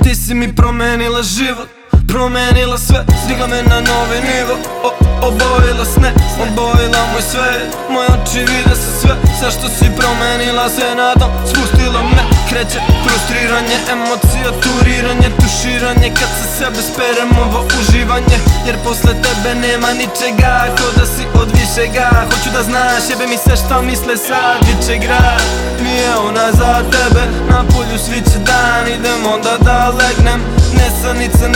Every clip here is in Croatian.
Ti si mi promenila život Promenila sve, stigla me na novi nivo. O, Obojila sne, obojila moj sve. Moje oči vide se sve Sve što si promenila se nadam Spustila me, kreće frustriranje Emocija, turiranje, tuširanje. Kad se sebe sperem ovo uživanje. Jer posle tebe nema ničega Ko da si od višega. Hoću da znaš, jebe mi se šta misle sad Viče grad, nije ona za tebe Na polju sviće dan, idem onda da legnem Nesanica,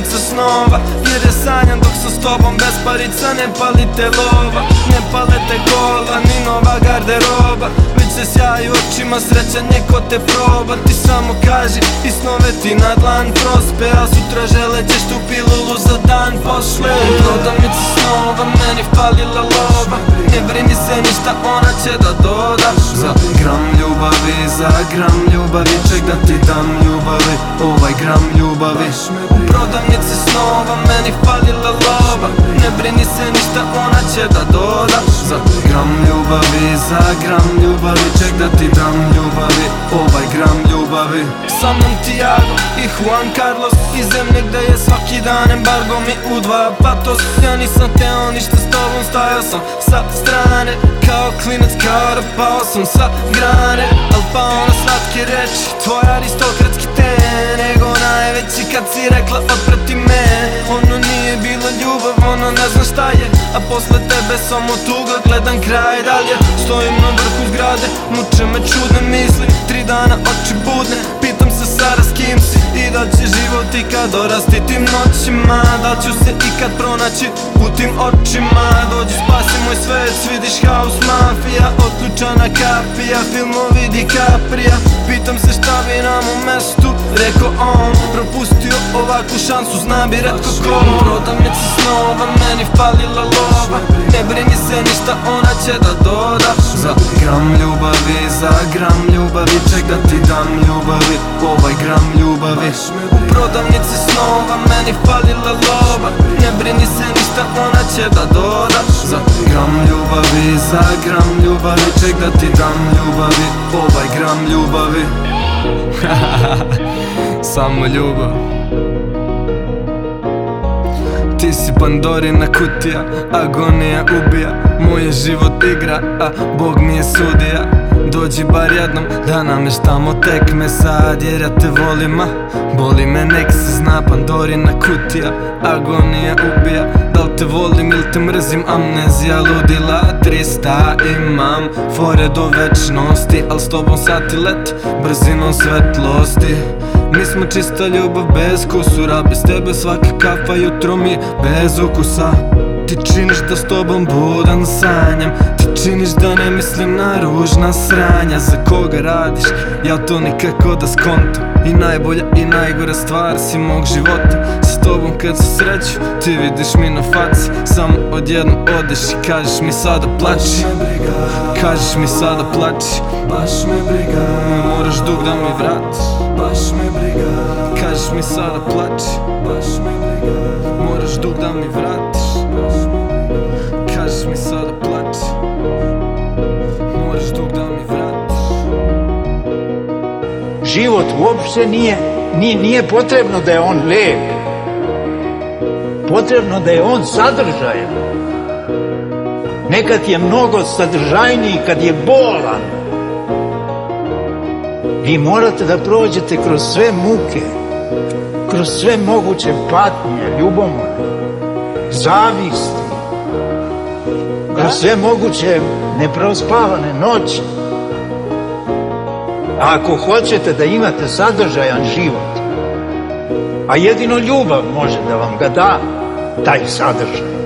nestašica snova. Jer je sanjam dok sam s tobom bez parica Ne pali te lova, ne pale te kola Ni nova garderoba. Već se sjaju očima sreća Neko te proba. Ti samo kaži i snove ti na dlan prospe A sutra žele ćeš tu pilulu za dan pošle Prodavnici snova meni falila lova. Ne brini se ništa ona će da doda. Za gram ljubavi, za gram da ti dam ljubavi Ovaj gram ljubavi. U prodavnici snova meni falila lova Ne brini se ništa ona će da doda Sa mnom Tiago i Juan Carlos. Iz zemlje gde je svaki dan embargo mi udvaja patos. Ja nisam teo ništa s tobom stajao sam sa strane. Kao klinac kao da pao sam sa grane. Al pa ono slatke reči Tvoj aristokratski ten Nego najveći kad si rekla otprati me. Ono nije bila ljubav, ono ne zna šta je A posle tebe samo tuga gledam kraj dalje. Stojim na vrhu zgrade, muče me čudne misli Tri dana oči budne, Si I da će život ikad dorasti tim noćima Da ću se ikad pronaći u tim očima. Dođi spasi moj svet, vidiš house mafija Otlučana kapija, filmovi DiCapria Pitam se šta bi nam u mestu Reko on, propustio ovakvu šansu Zna bi redko ko. Prodavnici snova, meni falila lova. Ne brini se ništa, ona će da doda. Za gram ljubavi, za gram ljubavi Ček da ti dam ljubavi, ovaj gram ljubavi. U prodavnici snova, meni falila lova Ne brini se ništa, ona će da doda. Za gram ljubavi, za gram ljubavi Ček da ti dam ljubavi, ovaj gram ljubavi. Samo ljubav Si Pandorina kutija, agonija ubija Moje život igra, a Bog mi je sudija. Dođi bar jednom da nameštamo tekme sad Jer ja te volim, a boli me nek se zna Pandorina kutija, agonija ubija. Da li te volim ili te mrzim, amnezija ludila 300 imam, fore do večnosti Al s tobom sati let, brzinom svetlosti mi smo čista ljubav bez kusura Bez tebe svaka kafa jutro mi je bez ukusa. Ti činiš da s tobom budan sanjam Ti činiš da ne mislim na ružna sranja. Za koga radiš, ja to nikako da skontam. I najbolja i najgora stvar si mog života. S tobom kad se sreću, ti vidiš mi na faci. Samo odjednom odeš i kažeš mi sada plači. Kažeš mi sada plači. Baš me briga, Moraš dug da mi vratiš baš me briga, Kažeš mi sada plači baš me briga, Moraš dug da mi vratiš baš me briga. Kažeš mi sada plači Moraš dug da mi vratiš život uopšte nije, nije, nije potrebno da je on lep. Potrebno da je on sadržajan. Nekad je mnogo sadržajniji kad je bolan. Vi morate da prođete kroz sve muke, kroz sve moguće patnje, ljubomore, zavisti, kroz sve moguće neprospavane noći. A ako hoćete da imate sadržajan život, a jedino ljubav može da vam ga da, taj sadržaj,